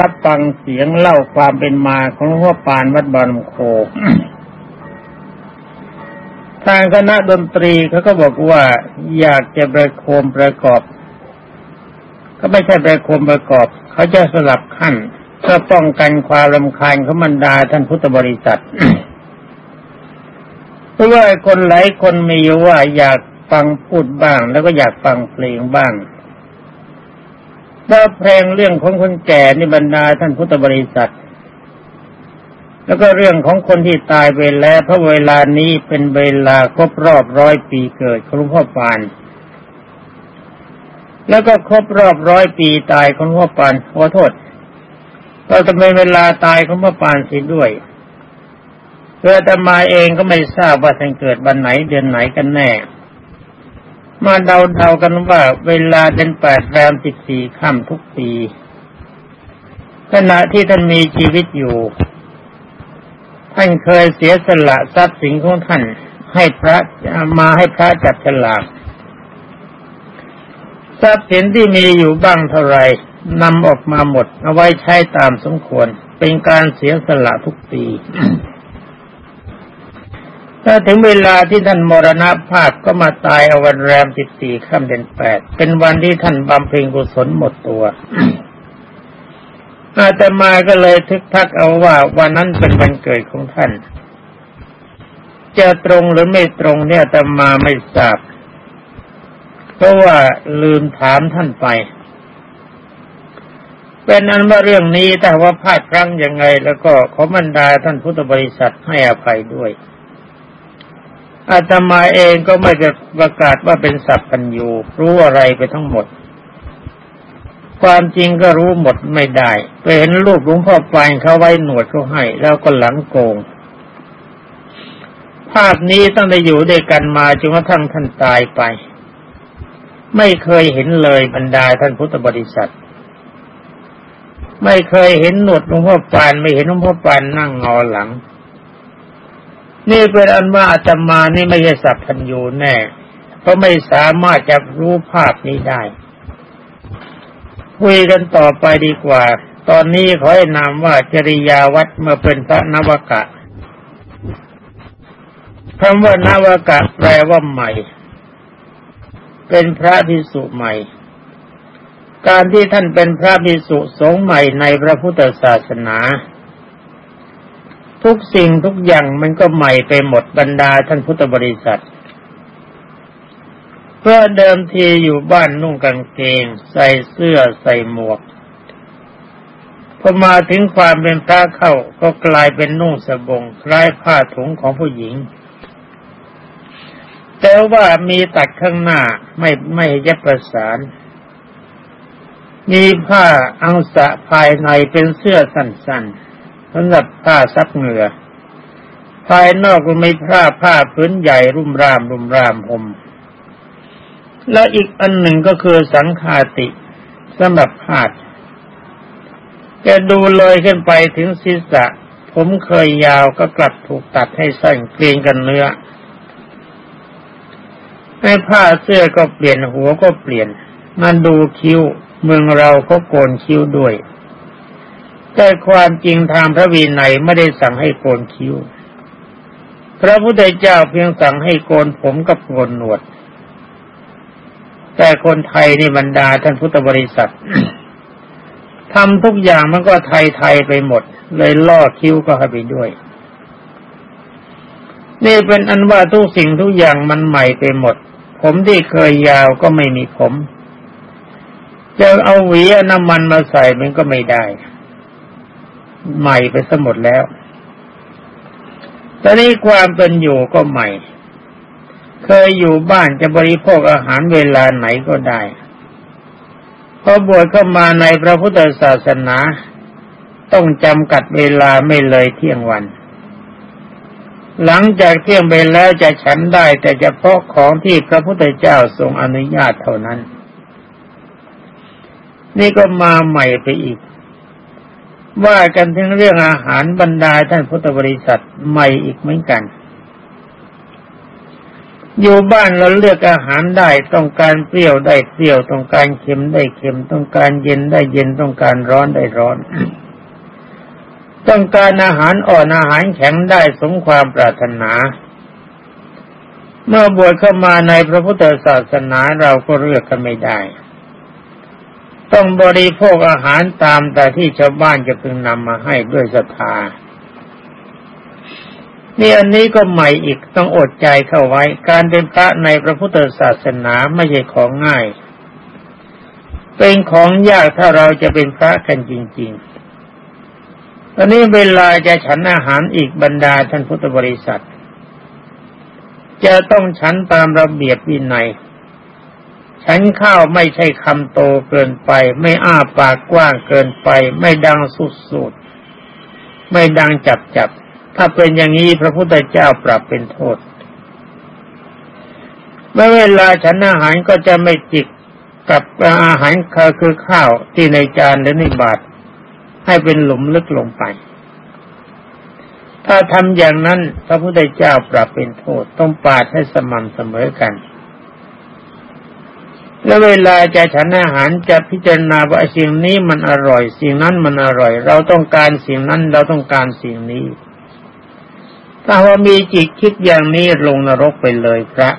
รับฟังเสียงเล่าความเป็นมาของหลวงพ่อปานวัดบานโคทางคณะดนตรีเขาก็บอกว่าอยากจะประโคมประกอบ ก็ไม่ใช่ประโคมประกอบ เขาจะสลับขั้นเพื่อป้องกันความรำคาญของบรรดาท่านพุทธบริษัทเพราะว่าคนหลายคนมีว่าอยากฟังพูดบ้าง แล้วก็อยากฟังเพลงบ้าง ว่าเพลงเรื่องของคนแก่ในบรรดาท่านพุทธบริษัท แล้วก็เรื่องของคนที่ตายไปแล้วเพราะเวลานี้เป็นเวลาครบรอบร้อยปีเกิดของหลวงพ่อปาน แล้วก็ครบรอบร้อยปีตายของหลวงพ่อปานขอโทษเราจะเป็นเวลาตายของหลวงพ่อปานสิด้วยเพื่อแต่มาเองก็ไม่ทราบว่าท่านเกิดวันไหนเดือนไหนกันแน่ มาเดาๆกันว่าเวลาเดือนแปดแรมสิบสี่ค่ำทุกปี ขณะที่ท่านมีชีวิตอยู่ ท่านเคยเสียสละทรัพย์สินของท่าน ให้พระมาให้พระจัดฉลากทรัพย์สินที่มีอยู่บ้างเท่าไรนำออกมาหมด เอาไว้ใช้ตามสมควร เป็นการเสียสละทุกปี ถ้าถึงเวลาที่ท่านมรณภาพก็มาตายเอาวันแรมสิบสี่ค่ำเดือนแปดเป็นวันที่ท่านบำเพ็ญกุศลหมดตัวอาตมาก็เลยทึกทักเอาว่าวันนั้นเป็นวันเกิดของท่าน จะตรงหรือไม่ตรงเนี่ยอาตมาไม่ทราบเพราะว่าลืมถามท่านไป เป็นนั้นว่าเรื่องนี้แต่ว่าพลาดพลั้งยังไง แล้วก็ขอบรรดาท่านพุทธบริษัทให้อภัยด้วย อาตมาเองก็ไม่จะประกาศว่าเป็นสัพพัญญูรู้อะไรไปทั้งหมด ความจริงก็รู้หมดไม่ได้ไปเห็นรูปหลวงพ่อปานเขาไว้หนวดเขาให้ แล้วก็หลังโกง ภาพนี้ตั้งแต่อยู่ด้วยกันมาจนกระทั่งท่านตายไป ไม่เคยเห็นเลยบรรดาท่านพุทธบริษัท ไม่เคยเห็นหนวดหลวงพ่อปานไม่เห็นหลวงพ่อปานนั่งงอหลัง นี่เป็นอันว่าอาตมานี่ไม่ใช่สัพพัญญูแน่เพราะไม่สามารถจะรู้ภาพนี้ได้ คุยกันต่อไปดีกว่า ตอนนี้ขอให้นามว่าจริยาวัดเมื่อเป็นพระนวกะคำว่านวกะแปลว่าใหม่ เป็นพระพิสุใหม่ การที่ท่านเป็นพระพิสุสงฆ์ใหม่ในพระพุทธศาสนา ทุกสิ่งทุกอย่างมันก็ใหม่ไปหมดบรรดาท่านพุทธบริษัท เพื่อเดิมทีอยู่บ้านนุ่งกางเกง ใส่เสื้อใส่หมวกพอมาถึงความเป็นพระเข้าก็กลายเป็นนุ่งสบงคล้ายผ้าถุงของผู้หญิง แต่ว่ามีตัดข้างหน้าไม่ไม่ยับประสาน มีผ้าอังสะภายในเป็นเสื้อสั้นๆ สำหรับผ้าซับเหงื่อภายนอกก็ไม่ผ้าผ้าพื้นใหญ่รุ่มรามรุ่มรามผมและอีกอันหนึ่งก็คือสังคาติสำหรับผ้าแกดูเลยขึ้นไปถึงศีรษะ ผมเคยยาวก็กลับถูกตัดให้สั้นเกลียงกันเนื้อให้ผ้าเสื้อก็เปลี่ยนหัวก็เปลี่ยน มันดูคิ้ว เมืองเราก็โกนคิ้วด้วย แต่ความจริงทางพระวีนัยไม่ได้สั่งให้โกนคิ้ว พระพุทธเจ้าเพียงสั่งให้โกนผมกับโกนหนวด แต่คนไทยนี่บรรดาท่านพุทธบริษัททำทุกอย่างมันก็ไทยไทยไปหมด เลยล่อคิ้วก็ให้ไปด้วย นี่เป็นอันว่าทุกสิ่งทุกอย่างมันใหม่ไปหมด ผมที่เคยยาวก็ไม่มีผมจะเอาหวีน้ำมันมาใส่มันก็ไม่ได้ ใหม่ไปสมดแล้ว ตอนนี้ความเป็นอยู่ก็ใหม่ เคยอยู่บ้านจะบริโภคอาหารเวลาไหนก็ได้พอบวชเข้ามาในพระพุทธศาสนา ต้องจำกัดเวลาไม่เลยเที่ยงวัน หลังจากเที่ยงไปแล้วจะฉันได้แต่เฉพาะของที่พระพุทธเจ้าทรงอนุญาตเท่านั้น นี่ก็มาใหม่ไปอีก ว่ากันถึงเรื่องอาหารบรรดาท่านพุทธบริษัทใหม่อีกเหมือนกัน อยู่บ้านเราเลือกอาหารได้ต้องการเปรี้ยวได้เปรี้ยวต้องการเค็มได้เค็มต้องการเย็นได้เย็นต้องการร้อนได้ร้อน ต้องการอาหารอ่อนอาหารแข็งได้สมความปรารถนา เมื่อบวชเข้ามาในพระพุทธศาสนาเราก็เลือกกันไม่ได้ ต้องบริโภคอาหารตามแต่ที่ชาวบ้านจะพึงนำมาให้ด้วยศรัทธานี่อันนี้ก็ใหม่อีกต้องอดใจเข้าไว้ การเป็นพระในพระพุทธศาสนาไม่ใช่ของง่าย เป็นของยากถ้าเราจะเป็นพระกันจริง ๆ ตอนนี้เวลาจะฉันอาหารอีกบรรดาท่านพุทธบริษัท จะต้องฉันตามระเบียบวินัย ฉันข้าวไม่ใช่คำโตเกินไป ไม่อ้าปากกว้างเกินไป ไม่ดังสุดๆไม่ดังจับจับ ถ้าเป็นอย่างนี้พระพุทธเจ้าปรับเป็นโทษเมื่อเวลาฉันอาหารก็จะไม่จิกกับอาหารคือข้าวที่ในจานหรือในบาตรให้เป็นหลุมลึกลงไป ถ้าทำอย่างนั้น พระพุทธเจ้าปรับเป็นโทษต้องปาดให้สม่ำเสมอกัน แล้วเวลาจะฉันอาหารจะพิจารณาว่าสิ่งนี้มันอร่อย สิ่งนั้นมันอร่อย เราต้องการสิ่งนั้นเราต้องการสิ่งนี้ ถ้าว่ามีจิตคิดอย่างนี้ลงนรกไปเลยพระ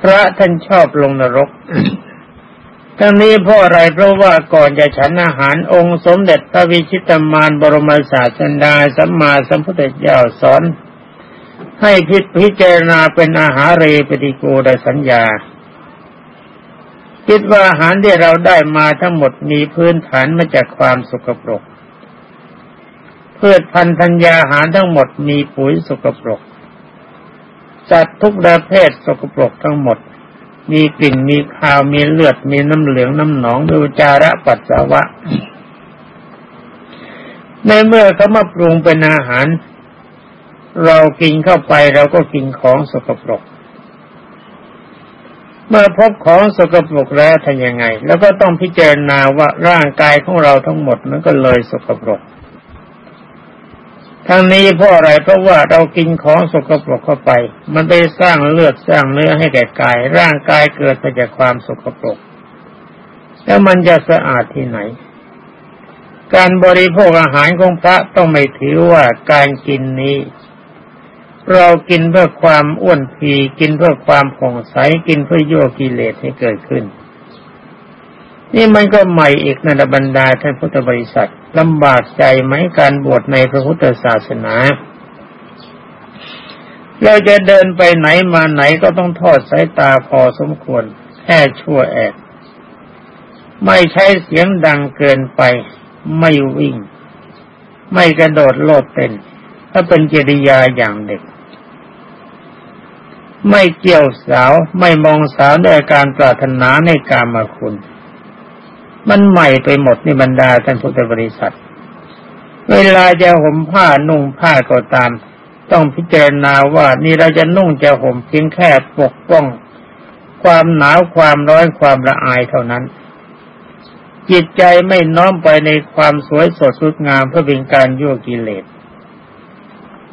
พระท่านชอบลงนรกทั้งนี้เพราะอะไรเพราะว่าก่อนจะฉันอาหารองค์สมเด็จพระวิชิตมารบรมศาสดาสัมมาสัมพุทธเจ้าสอน ให้พิพิจารณาเป็นอาหารเรปฏิโกดสัญญา คิดว่าอาหารที่เราได้มาทั้งหมดมีพื้นฐานมาจากความสกปรกพืชพันธุ์ธัญญาหารทั้งหมดมีปุ๋ยสกปรกสัตว์ทุกประเภทสกปรกทั้งหมด มีกลิ่นมีคาวมีเลือดมีน้ำเหลืองน้ำหนองมีจาระปัสสาวะ ในเมื่อเขามาปรุงเป็นอาหาร เรากินเข้าไปเราก็กินของสกปรก เมื่อพบของสกปรกแล้วทำยังไง แล้วก็ต้องพิจารณาว่าร่างกายของเราทั้งหมดมันก็เลยสกปรก ทั้งนี้เพราะอะไรเพราะว่าเรากินของสกปรกเข้าไป มันไปสร้างเลือดสร้างเนื้อให้แก่กาย ร่างกายเกิดมาจากความสกปรก แล้วมันจะสะอาดที่ไหนการบริโภคอาหารของพระต้องไม่ถือว่าการกินนี้ เรากินเพื่อความอ้วนพีกินเพื่อความผ่องใสกินเพื่อโยกิเลสให้เกิดขึ้น นี่มันก็ใหม่อีกในบรรดาท่านพุทธบริษัทลำบากใจไหมการบวชในพระพุทธศาสนา เราจะเดินไปไหนมาไหนก็ต้องทอดสายตาพอสมควร แค่ชั่วแอบไม่ใช้เสียงดังเกินไป ไม่วิ่ง ไม่กระโดดโลดเต้น ถ้าเป็นจริยาอย่างเด็ก ไม่เกี่ยวสาวไม่มองสาวด้วยการปรารถนาในการมาคุณ มันใหม่ไปหมดนี่บรรดาท่านพุทธบริษัท เวลาจะห่มผ้านุ่งผ้าก็ตาม ต้องพิจารณาว่านี่เราจะนุ่งจะห่มเพียงแค่ปกป้อง ความหนาวความร้อนความละอายเท่านั้นจิตใจไม่น้อมไปในความสวยสดสุดงามเพื่อเป็นการยั่วกิเลส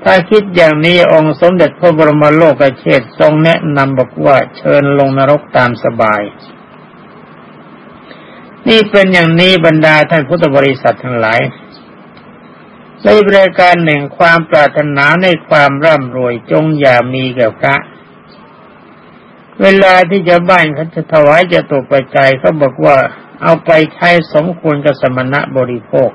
ถ้าคิดอย่างนี้องค์สมเด็จพระบรมโลกเชษทรงแนะนำบอกว่าเชิญลงนรกตามสบาย นี่เป็นอย่างนี้บรรดาท่านพุทธบริษัททั้งหลายในบริการหนึ่งความปรารถนาในความร่ำรวยจงอย่ามีแก่พระ เวลาที่จะบ้านเขาจะถวายจะตกปัจจัยเขาบอกว่าเอาไปใช้สมควรกับสมณะบริโภค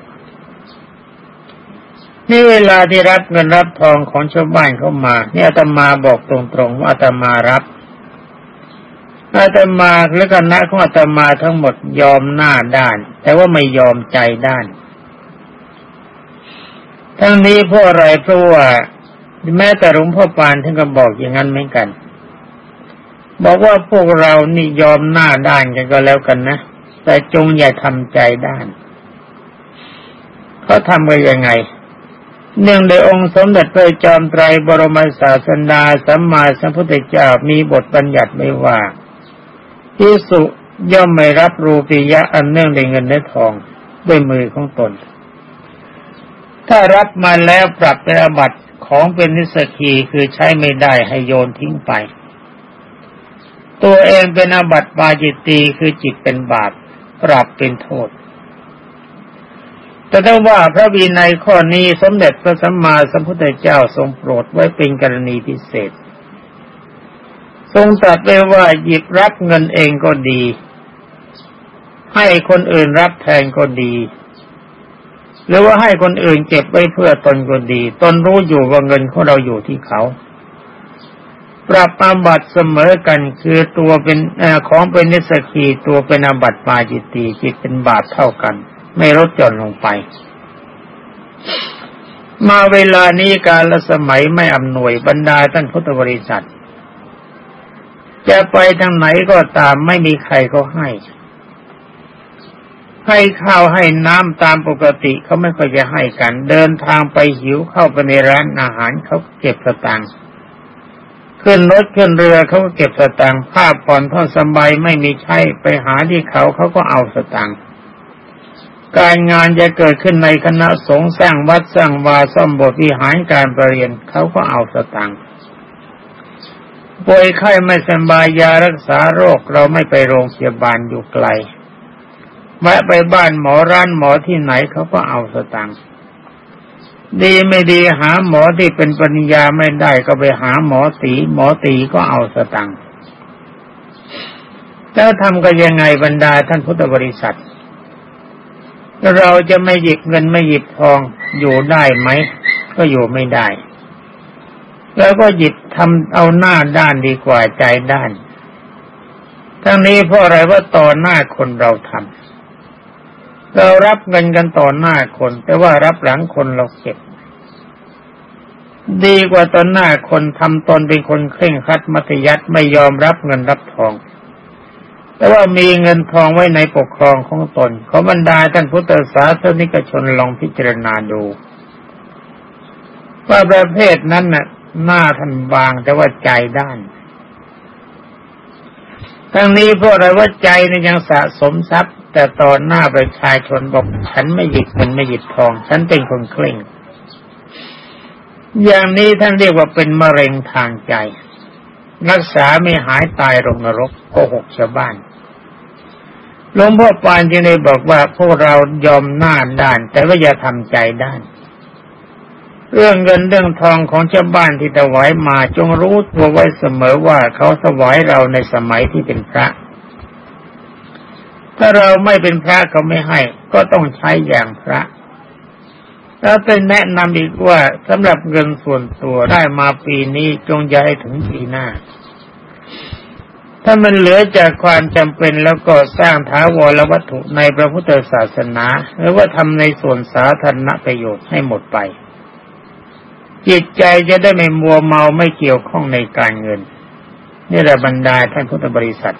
นี่เวลาที่รับเงินรับทองของชาวบ้านเข้ามา เนี่ยอาตมาบอกตรงๆว่าอาตมารับอาตมาและคณะของอาตมาทั้งหมดยอมหน้าด้าน แต่ว่าไม่ยอมใจด้าน ทั้งนี้เพราะอะไรเพราะว่าแม้แต่หลวงพ่อปานท่านก็บอกอย่างนั้นเหมือนกัน บอกว่าพวกเรานี่ยอมหน้าด้านกันก็แล้วกันนะแต่จงอย่าทำใจด้านเขาทำกันยังไง เนื่องในองค์สมเด็จพระจอมไตรบรมศาสดาสัมมาสัมพุทธเจ้ามีบทบัญญัติไม่ว่าพิสุย่อมไม่รับรูปียะอันเนื่องในเงินและทองด้วยมือของตน ถ้ารับมาแล้วปรับเป็นอบัตของเป็นนิสกีคือใช้ไม่ได้ให้โยนทิ้งไป ตัวเองเป็นอาบัตปาจิตตีคือจิตเป็นบาปปรับเป็นโทษ แต่ถ้าว่าพระวีในข้อนี้สมเด็จพระสัมมาสัมพุทธเจ้าทรงโปรดไว้เป็นกรณีพิเศษ ทรงตรัสไว้ว่าหยิบรับเงินเองก็ดี ให้คนอื่นรับแทนก็ดี หรือว่าให้คนอื่นเก็บไว้เพื่อตนก็ดี ตนรู้อยู่ว่าเงินของเราอยู่ที่เขา ปรับอาบัตเสมอกันคือตัวเป็นอของเป็นนิสกีตัวเป็นอาบัตปาจิตตีจิตเป็นบาปเท่ากัน ไม่ลดจนลงไป มาเวลานี้การละสมัยไม่อำนวยบรรดาท่านพุทธบริษัท จะไปทางไหนก็ตามไม่มีใครเขาให้ ให้ข้าวให้น้ำตามปกติเขาไม่ค่อยจะให้กัน เดินทางไปหิวเข้าไปในร้านอาหารเขาเก็บสตางค์ขึ้นรถขึ้นเรือเขาก็เก็บสตางค์ผ้าผ่อนท่อนสบายไม่มีใช้ไปหาที่เขาเขาก็เอาสตางค์ การงานจะเกิดขึ้นในคณะสงฆ์สร้างวัดสร้างวาซ่อมบทวิหารการประเรียนเขาก็เอาสตางค์ป่วยไข้ไม่สบายยารักษาโรคเราไม่ไปโรงพยาบาลอยู่ไกลแวะไปบ้านหมอร้านหมอที่ไหนเขาก็เอาสตังค์ดีไม่ดีหาหมอที่เป็นปัญญาไม่ได้ก็ไปหาหมอตีหมอตีก็เอาสตังค์แล้วทำกันยังไงบรรดาท่านพุทธบริษัท เราจะไม่หยิบเงินไม่หยิบทองอยู่ได้ไหม ก็อยู่ไม่ได้ แล้วก็หยิบทำเอาหน้าด้านดีกว่าใจด้าน ทั้งนี้เพราะอะไรว่าต่อหน้าคนเราทำเรารับเงินกันต่อหน้าคน แต่ว่ารับหลังคนเราเก็บ ดีกว่าต่อหน้าคนทำตนเป็นคนเคร่งคัดมัธยัติไม่ยอมรับเงินรับทอง แต่ว่ามีเงินทองไว้ในปกครองของตนขอบรรดาท่านพุทธศาสนิกชนลองพิจารณาดู ว่าประเภทนั้นน่ะ หน้าท่านบางแต่ว่าใจด้านทั้งนี้เพราะอะไรว่าใจเนี่ยยังสะสมทรัพย์ แต่ตอนหน้าประชาชนบอกฉันไม่หยิบเงินไม่หยิบทอง ฉันเป็นคนเคร่ง อย่างนี้ท่านเรียกว่าเป็นมะเร็งทางใจ รักษาไม่หายตายลงนรกโกหกชาวบ้านหลวงพ่อปานจึงได้บอกว่าพวกเรายอมหน้าด้าน แต่ว่าอย่าทำใจด้าน เรื่องเงินเรื่องทองของชาวบ้านที่ถวายมาจงรู้ตัวไว้เสมอว่าเขาถวายเราในสมัยที่เป็นพระ ถ้าเราไม่เป็นพระเขาไม่ให้ ก็ต้องใช้อย่างพระ แล้วเป็นแนะนำอีกว่าสำหรับเงินส่วนตัวได้มาปีนี้จงย้ายถึงปีหน้า ถ้ามันเหลือจากความจำเป็นแล้วก็สร้างถาวรวัตถุในพระพุทธศาสนา หรือว่าทำในส่วนสาธารณประโยชน์ให้หมดไป จิตใจจะได้ไม่มัวเมาไม่เกี่ยวข้องในการเงิน นี่แหละบรรดาท่านพุทธบริษัท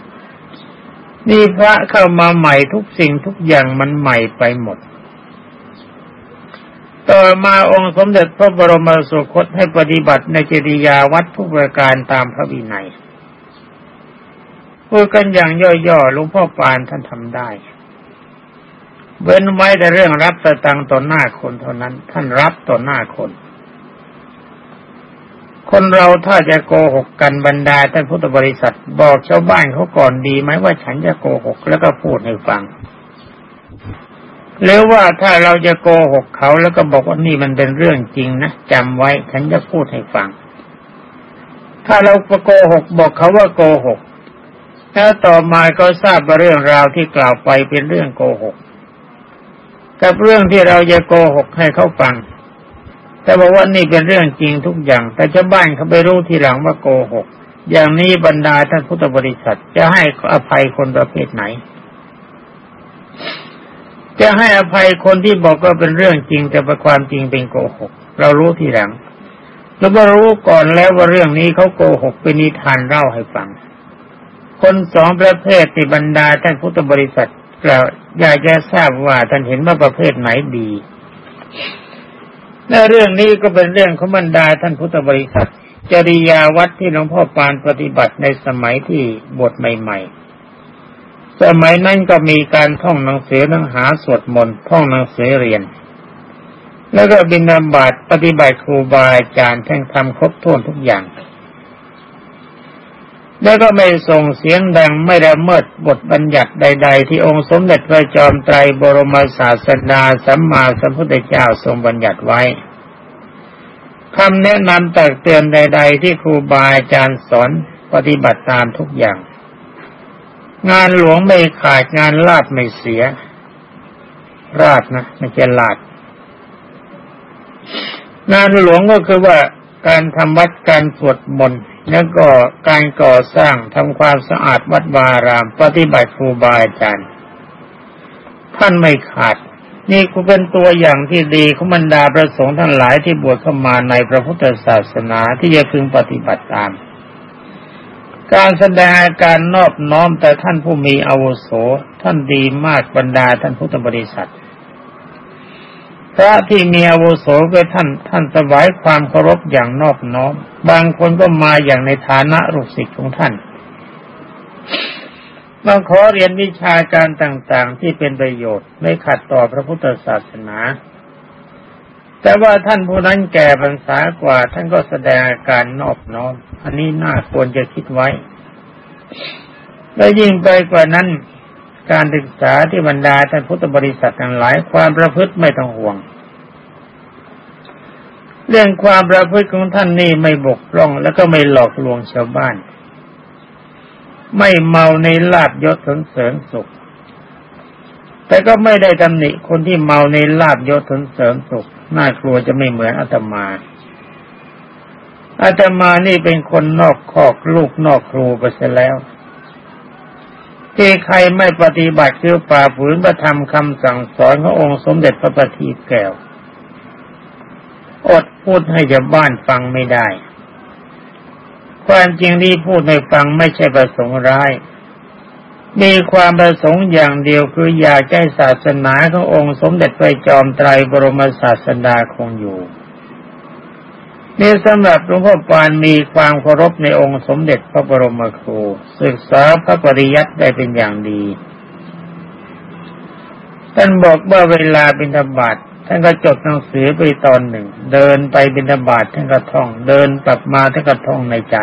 นี่พระเข้ามาใหม่ทุกสิ่งทุกอย่างมันใหม่ไปหมด ต่อมาองค์สมเด็จพระบรมสุคตให้ปฏิบัติในเจริยาวัดทุกประการตามพระวินัยพูดกันอย่างย่อๆหลวงพ่อปานท่านทำได้เว้นไว้แต่เรื่องรับสตังต่อหน้าคนเท่านั้น ท่านรับต่อหน้าคน คนเราถ้าจะโกหกกันบรรดาท่านพุทธบริษัท บอกชาวบ้านเขาก่อนดีไหมว่าฉันจะโกหกแล้วก็พูดให้ฟัง หรือว่าถ้าเราจะโกหกเขาแล้วก็บอกว่านี่มันเป็นเรื่องจริงนะจำไว้ฉันจะพูดให้ฟัง ถ้าเราโกหกบอกเขาว่าโกหกแล้วต่อมาก็ทราบว่าเรื่องราวที่กล่าวไปเป็นเรื่องโกหก กับเรื่องที่เราจะโกหกให้เขาฟัง แต่บอกว่านี่เป็นเรื่องจริงทุกอย่าง แต่ชาวบ้านเขาไปรู้ทีหลังว่าโกหก อย่างนี้บรรดาท่านพุทธบริษัทจะให้อภัยคนประเภทไหน จะให้อภัยคนที่บอกว่าเป็นเรื่องจริงแต่ประความจริงเป็นโกหก เรารู้ทีหลังเราก็รู้ก่อนแล้วว่าเรื่องนี้เขาโกหกเป็นนิทานเล่าให้ฟัง คนสองประเภทที่บรรดาท่านพุทธบริษัทกล่าอยากจะทราบว่าท่านเห็นว่าประเภทไหนดีและเรื่องนี้ก็เป็นเรื่องของบรรดาท่านพุทธบริษัทจริยาวัดที่หลวงพ่อปานปฏิบัติในสมัยที่บทใหม่ ๆ สมัยนั้นก็มีการท่องหนังสือหนังหาสวดมนต์ท่องหนังสือเรียน แล้วก็บินาบาตปฏิบัติครูบาอาจารย์แท่งทำครบถ้วนทุกอย่าง แล้วก็ไม่ส่งเสียงดังไม่ละเมิดบทบัญญัติใด ๆ ที่องค์สมเด็จพระจอมไตรบรมศาสดาสัมมาสัมพุทธเจ้าทรงบัญญัติไว้คำแนะนำตักเตือนใด ๆ ที่ครูบาอาจารย์สอนปฏิบัติตามทุกอย่าง งานหลวงไม่ขาดงานลาดไม่เสีย ราดนะไม่ใช่ลาด งานหลวงก็คือว่าการทำวัดการสวดมนต์แล้วก็การก่อสร้างทำความสะอาดวัดวาราม ปฏิบัติครูบาอาจารย์ ท่านไม่ขาด นี่กูเป็นตัวอย่างที่ดีของบรรดาประสงค์ทั้งหลายที่บวชเข้ามาในพระพุทธศาสนาที่จะพึงปฏิบัติตาม การแสดงอาการนอบน้อมแต่ท่านผู้มีอาวุโสท่านดีมากบรรดาท่านพุทธบริษัทพระที่มีอาวุโสก็ท่านท่านถวายความเคารพอย่างนอบน้อม บางคนก็มาอย่างในฐานะลูกศิษย์ของท่านบางขอเรียนวิชาการต่างๆที่เป็นประโยชน์ไม่ขัดต่อพระพุทธศาสนา แต่ว่าท่านผู้นั้นแก่พรรษากว่า ท่านก็แสดงอาการนอบน้อม อันนี้น่าควรจะคิดไว้ และยิ่งไปกว่านั้น การศึกษาที่บรรดาท่านพุทธบริษัททั้งหลายความประพฤติไม่ต้องห่วง เรื่องความประพฤติของท่านนี่ไม่บกพร่องแล้วก็ไม่หลอกลวงชาวบ้าน ไม่เมาในลาบยศสนเสริญสุข แต่ก็ไม่ได้ตำหนิคนที่เมาในลาบยศสนเสริญสุขน่ากลัวจะไม่เหมือนอาตมา อาตมานี่เป็นคนนอกคอกลูกนอกครูไปเสียแล้วที่ใครไม่ปฏิบัติคือป่าฝืนประธรรมคำสั่งสอนขององค์สมเด็จพระปฏิแก้ว อดพูดให้ชาวบ้านฟังไม่ได้ ความจริงที่พูดให้ฟังไม่ใช่ประสงค์ร้าย มีความประสงค์อย่างเดียวคืออยากให้ศาสนาขององค์สมเด็จพระจอมไตรบรมศาสดาคงอยู่นี่สำหรับหลวงพ่อปานมีความเคารพในองค์สมเด็จพระบรมครู ศึกษาพระปริยัติได้เป็นอย่างดีท่านบอกว่าเวลาบิณฑบาตท่านก็จดหนังสือไปตอนหนึ่ง เดินไปบิณฑบาตท่านก็ท่อง เดินกลับมาท่านก็ท่องในใจ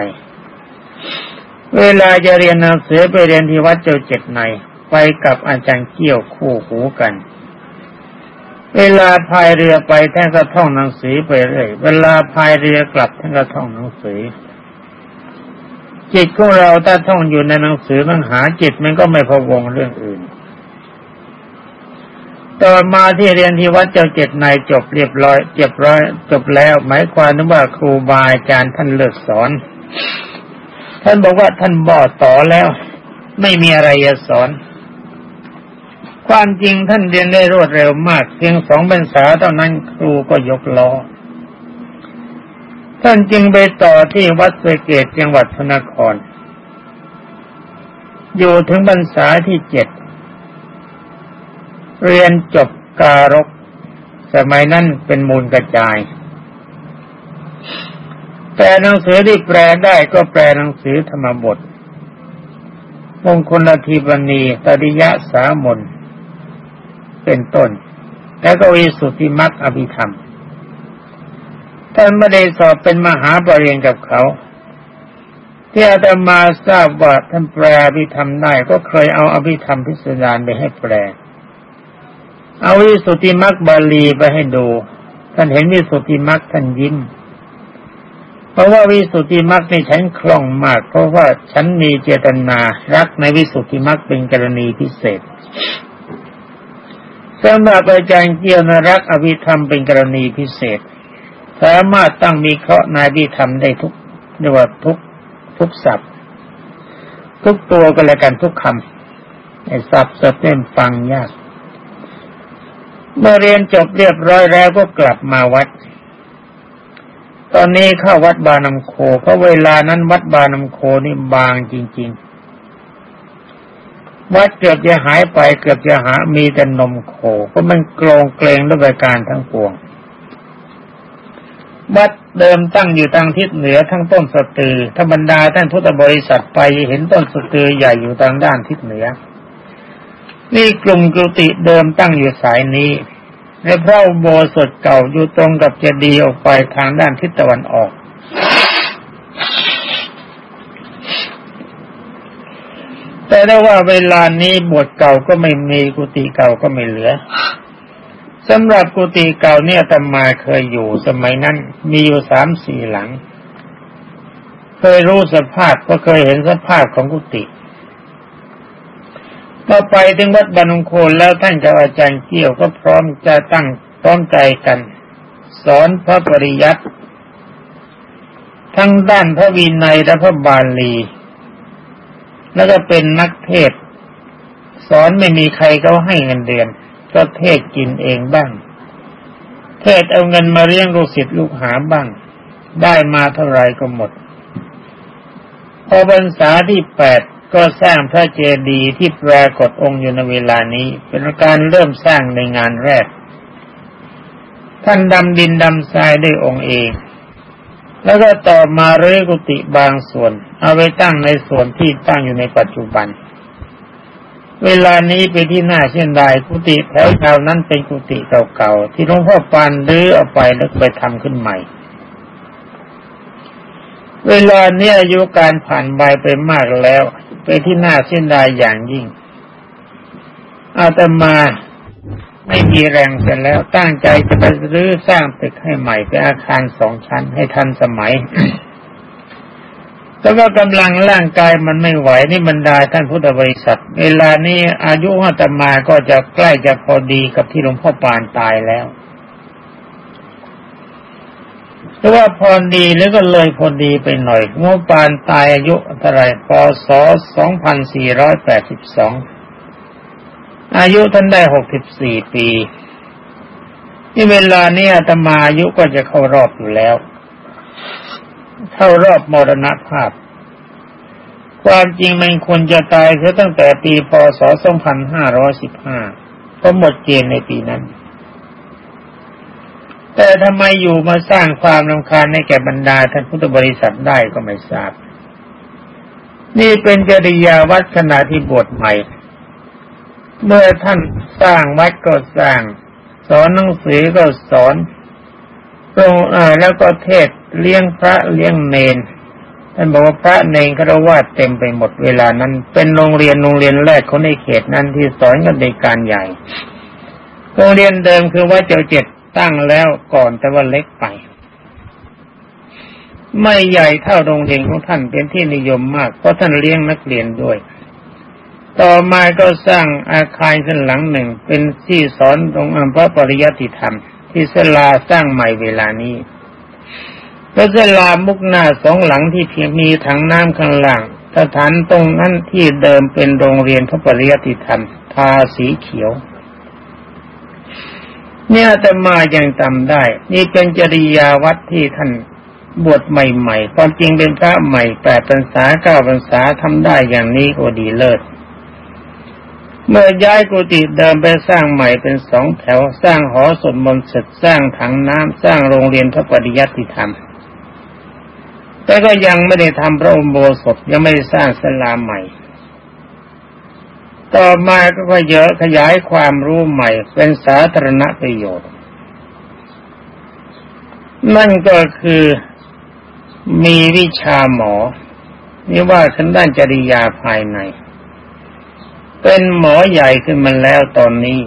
เวลาจะเรียนหนังสือไปเรียนที่วัดเจ้าเจ็ดในไปกับอาจารย์เกี่ยวคู่หูกัน เวลาพายเรือไปท่านก็ท่องหนังสือไปเรื่อยเวลาพายเรือกลับท่านก็ท่องหนังสือ จิตของเราถ้าท่องอยู่ในหนังสือมันหาจิตมันก็ไม่พะวงเรื่องอื่นต่อมาที่เรียนที่วัดเจ้าเจ็ดนายจบเรียบร้อยเจ็บร้อย จบแล้ว หมายความว่าครูบาอาจารย์ท่านเลิกสอน ท่านบอกว่าท่านบอต่อแล้ว ไม่มีอะไรจะสอน ความจริงท่านเรียนได้รวดเร็วมาก เพียงสองพรรษาเท่านั้นครูก็ยกล้อท่านจึงไปต่อที่วัดเสเกตจังหวัดพระนคร อยู่ถึงพรรษาที่เจ็ด เรียนจบการก สมัยนั้นเป็นมูลกระจาย แปลหนังสือที่แปลได้ก็แปลหนังสือธรรมบทมงคลทีบณีตริยะสามนเป็นต้น แล้วก็วิสุทธิมรรคอภิธรรมท่านไม่ได้สอบเป็นมหาปรริญญากับเขา ที่อาตมาทราบว่าท่านแปลอภิธรรมได้ก็เคยเอาอภิธรรมพิสดารไปให้แปล เอาวิสุทธิมรรคบาลีไปให้ดู ท่านเห็นวิสุทธิมรรคท่านยิ้ม ราะว่าวิสุทธิมรรคในฉันคล่องมาก เพราะว่าฉันมีเจตนารักในวิสุทธิมรรคเป็นกรณีพิเศษสำหรับอาจารย์เกี่ยวนรักอภิธรรมเป็นกรณีพิเศษ สามารถตั้งมีเคราะห์นายพิธรรมได้ทุกเรียกว่าทุกทุกศัพท์ทุกตัวก็แล้วกันทุกคำไอ้ศัพท์สเต็มฟังยาก เมื่อเรียนจบเรียบร้อยแล้วก็กลับมาวัด ตอนนี้เข้าวัดบานำโคเพราะเวลานั้นวัดบานำโคนี่บางจริง ๆ วัดเกือบจะหายไปเกือบจะหามีแต่นมโคเพราะมันโกรงเกรงด้วยการทั้งปวง วัดเดิมตั้งอยู่ทางทิศเหนือทั้งต้นสตือธรรมดาท่านพุทธบริษัทไปเห็นต้นสตือใหญ่อยู่ทางด้านทิศเหนือ นี่กลุ่มกุฏิเดิมตั้งอยู่สายนี้ และพระอุโบสถเก่าอยู่ตรงกับเจดีย์ออกไปทางด้านทิศตะวันออก แต่ได้ว่าเวลานี้บทเก่าก็ไม่มีกุฏิเก่าก็ไม่เหลือสำหรับกุฏิเก่าเนี่ยตมาเคยอยู่สมัยนั้น มีอยู่สามสี่หลัง เคยรู้สภาพก็เคยเห็นสภาพของกุฏิ พอไปถึงวัดบานุโคนแล้วท่านกับอาจารย์เกี่ยวก็พร้อมจะตั้งพร้อมใจกัน สอนพระปริยัติทั้งด้านพระวินัยและพระบาลี แล้วก็เป็นนักเทศ สอนไม่มีใครเขาให้เงินเดือนก็เทศกินเองบ้าง เทศเอาเงินมาเลี้ยงลูกศิษย์ลูกหาบ้าง ได้มาเท่าไรก็หมด พอบรรษาที่แปด ก็สร้างพระเจดีย์ที่ปรากฏองค์อยู่ในเวลานี้ เป็นการเริ่มสร้างในงานแรก ท่านดำดินดำทรายได้องค์เอง แล้วก็ต่อมาเรกุฏิบางส่วน เอาไว้ตั้งในส่วนที่ตั้งอยู่ในปัจจุบัน เวลานี้ไปที่หน้าเช่นใดกุฏิแถวแถวนั้นเป็นกุฏิเก่าๆที่หลวงพ่อปานรื้อเอาไปแล้วไปทำขึ้นใหม่เวลาเนี้ยอายุการผ่านไปไปมากแล้ว ไปที่หน้าเส้นดายอย่างยิ่ง อาตมาไม่มีแรงเสร็จแล้วตั้งใจจะไปรื้อสร้างตึกให้ใหม่เป็นอาคารสองชั้นให้ทันสมัย แต่ว่ากำลังร่างกายมันไม่ไหวนี่บรรดาท่านพุทธบริษัท เวลานี้อายุอาตมาก็จะใกล้จะพอดีกับที่หลวงพ่อปานตายแล้ว แต่ว่าพอดีแล้วก็เลยพอดีไปหน่อยงบปานตายอายุเท่าไรปศ2482อายุท่านได้64ปีที่เวลานี้อาตมาอายุก็จะเข้ารอบอยู่แล้ว เข้ารอบมรณภาพ ความจริงมันควรจะตายเสียตั้งแต่ปีพศ2515เพราะหมดเกณฑ์ในปีนั้น แต่ทำไมอยู่มาสร้างความรำคาญให้แก่บรรดาท่านพุทธบริษัทได้ก็ไม่ทราบ นี่เป็นจริยาวัดขณะที่บวชใหม่ เมื่อท่านสร้างวัดก็สร้าง สอนหนังสือก็สอนตรงแล้วก็เทศเลี้ยงพระเลี้ยงเนนท่านบอกว่าพระเนนคารวะเต็มไปหมดเวลานั้น เป็นโรงเรียนโรงเรียนแรกของในเขตนั้นที่สอนกันในการใหญ่โรงเรียนเดิมคือวัดเจ้าเจ็ด ตั้งแล้วก่อนแต่ว่าเล็กไป ไม่ใหญ่เท่าโรงเรียนของท่านเป็นที่นิยมมาก เพราะท่านเลี้ยงนักเรียนด้วย ต่อมาก็สร้างอาคารขึ้นหลังหนึ่ง เป็นที่สอนตรงอัมพระปริยติธรรม ที่เสลาสร้างใหม่เวลานี้พระเสลามุกหน้าสองหลังที่เพียงมีถังน้ำข้างล่างสถานตรงนั้นที่เดิมเป็นโรงเรียนพระปริยติธรรม ทาสีเขียว เนี่ยแต่มายังจำได้ นี่เป็นจริยาวัดที่ท่านบวชใหม่ๆความจริงเป็นพระใหม่แปดพรรษาเก้าพรรษาทำได้อย่างนี้ก็ดีเลิศ เมื่อย้ายกุฏิเดิมไปสร้างใหม่เป็นสองแถว สร้างหอสวดมนต์เสร็จสร้างถังน้ำสร้างโรงเรียนพระปริยัติธรรม แต่ก็ยังไม่ได้ทำพระอุโบสถยังไม่ได้สร้างศาลาใหม่ ต่อมาก็เยอะขยายความรู้ใหม่เป็นสาธารณประโยชน์ นั่นก็คือมีวิชาหมอนี่ว่าขันด้านจริยาภายใน เป็นหมอใหญ่ขึ้นมาแล้วตอนนี้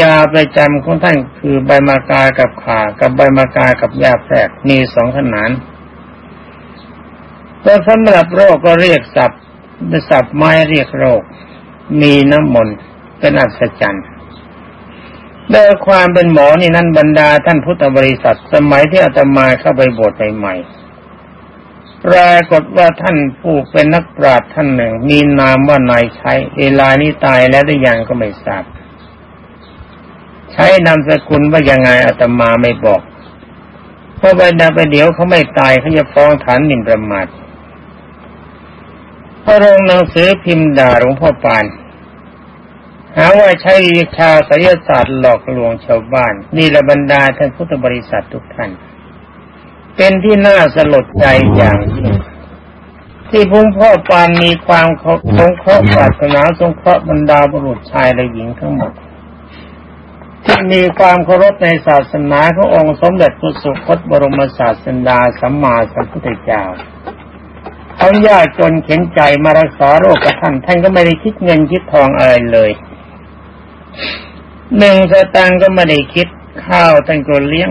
ยาประจำของท่านคือใบมากากับขากับใบมากากับยาแพรกมีสองขนานแต่สำหรับโรคก็เรียกศัพท์ศัพท์ไม้เรียกโรค มีน้ำมนต์เป็นอัศจรรย์โดยความเป็นหมอนี่นั้นบรรดาท่านพุทธบริษัทสมัยที่อาตมาเข้าไปบวชใหม่ปรากฏว่าท่านผู้เป็นนักปราชญ์ท่านหนึ่ง มีนามว่านายใช้เวลานี้ตายแล้วได้ยังก็ไม่ทราบใช้นามสกุลว่ายังไงอาตมาไม่บอกเพราะไปดาไปเดี๋ยวเขาไม่ตายเขาจะฟ้องฐานหมิ่นประมาทพระลงหนังสือพิมพ์ด่าหลวงพ่อปาน หาว่าใช้วิชาไสยศาสตร์หลอกลวงชาวบ้าน นี่ละบรรดาท่านพุทธบริษัททุกท่าน เป็นที่น่าสลดใจอย่างยิ่งที่พุ่งพ่อปานมีความสงเคราะห์ศาสนาสงเคราะห์บรรดาบุรุษชายและหญิงทั้งหมดที่มีความเคารพในศาสนาขององค์สมเด็จพระสุคตบรมศาสดาสัมมาสัมพุทธเจ้าเขายากจนเข็นใจมารักษาโรคกับท่านท่านก็ไม่ได้คิดเงินคิดทองอะไรเลย หนึ่งสตางก็ไม่ได้คิด ข้าวท่านก็เลี้ยง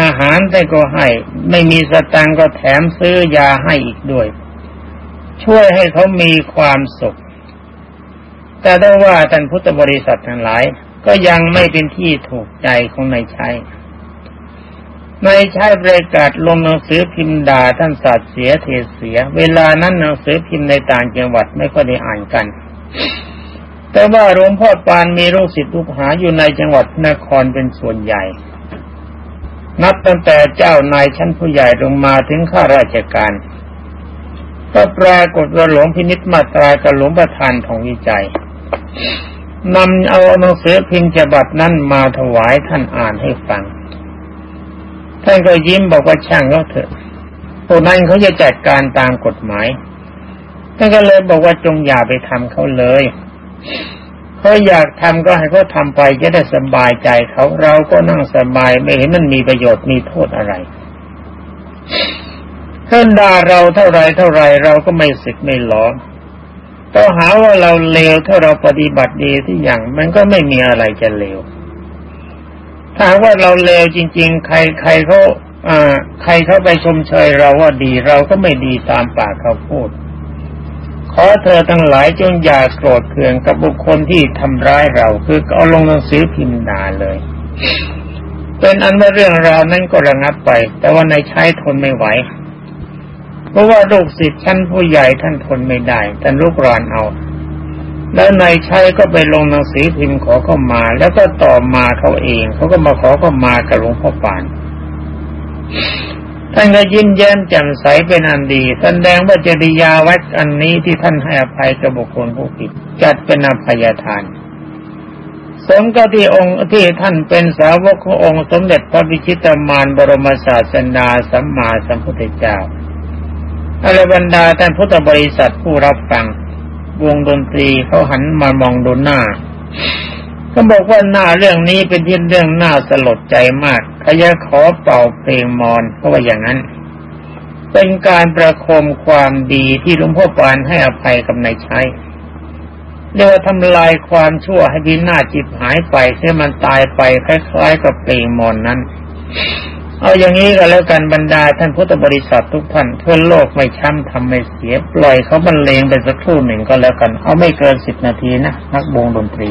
อาหารท่านก็ให้ ไม่มีสตางก็แถมซื้อยาให้อีกด้วย ช่วยให้เขามีความสุข แต่ถ้าว่าท่านพุทธบริษัททั้งหลาย ก็ยังไม่เป็นที่ถูกใจของนายชัยนายชัยประกาศลงหนังสือพิมพ์ด่าท่านศาสตร์เสียเทเสีย เวลานั้นหนังสือพิมพ์ในต่างจังหวัดไม่ก็ได้อ่านกัน แต่ว่าหลวงพ่อปานมีลูกศิษย์ลูกหาอยู่ในจังหวัดนครเป็นส่วนใหญ่ นับตั้งแต่เจ้านายชั้นผู้ใหญ่ลงมาถึงข้าราชการ ก็ปรากฏว่าหลวงพินิจมาตรากับหลวงประธานของวิจัยนำเอาหนังสือพิมพ์ฉบับนั้นมาถวายท่านอ่านให้ฟัง ท่านก็ยิ้มบอกว่าช่างเขาเถอะพวกนั้นเขาจะจัดการตามกฎหมายท่านก็เลยบอกว่าจงอย่าไปทำเขาเลย เขาอยากทำก็ให้เขาทาไปจะได้สบายใจเขาเราก็นั่งสบายไม่เห็นมันมีประโยชน์มีโทษอะไรท่านด่าเราเท่าไรเท่าไรเราก็ไม่สึกไม่หลอต้องหาว่าเราเลวถ้าเราปฏิบัติดีที่อย่าง มันก็ไม่มีอะไรจะเลวถ้าว่าเราเลวจริง ๆ ใครใครเขาอ่า ใครเขาไปชมเชยเราว่าดีเราก็ไม่ดีตามปากเขาพูด ขอเธอทั้งหลายจงอย่าโกรธเคืองกับบุคคลที่ทำร้ายเรา คือเอาลงหนังสือพิมพ์ดาเลย เป็นอันว่าเรื่องราวนั้นก็ระงับไป แต่ว่าในชายทนไม่ไหว เพราะว่าลูกศิษย์ชั้นผู้ใหญ่ท่านทนไม่ได้ท่านลุกรานเอา แล้วนายชัยก็ไปลงหนังสือพิมพ์ขอเข้ามา แล้วก็ต่อมาเขาเอง เขาก็มาขอเข้ามากับหลวงพ่อปาน ท่านก็ยิ้มแย้มแจ่มใสเป็นอันดี แสดงว่าจริยาวัดอันนี้ที่ท่านให้อภัยกับบุคคลผู้ผิด จัดเป็นอภัยทาน สมกับที่องค์ที่ท่านเป็นสาวกขององค์สมเด็จพระบิชิตามานบรมศาสนาสัมมาสัมพุทธเจ้าอรบรรดาท่านพุทธบริษัทผู้รับฟัง วงดนตรีเขาหันมามองดูหน้า ก็บอกว่าหน้าเรื่องนี้เป็นที่เรื่องน่าสลดใจมากขยะขอเป่าเพลงมอนเพราะว่าอย่างนั้น เป็นการประโคมความดีที่หลวงพ่อปานให้อภัยกับนายชัยเรียกว่าทำลายความชั่วให้วินาจิตหายไปให้มันตายไปคล้ายๆกับเพลงมอนนั้น เอาอย่างนี้ก็แล้วกันบรรดาท่านพุทธบริษัททุกท่านทั่วโลกไม่ช้ำทำไม่เสียปล่อยเขาบรรเลงไปสักครู่หนึ่งก็แล้วกัน เอาไม่เกินสิบนาทีนะนักวงดนตรี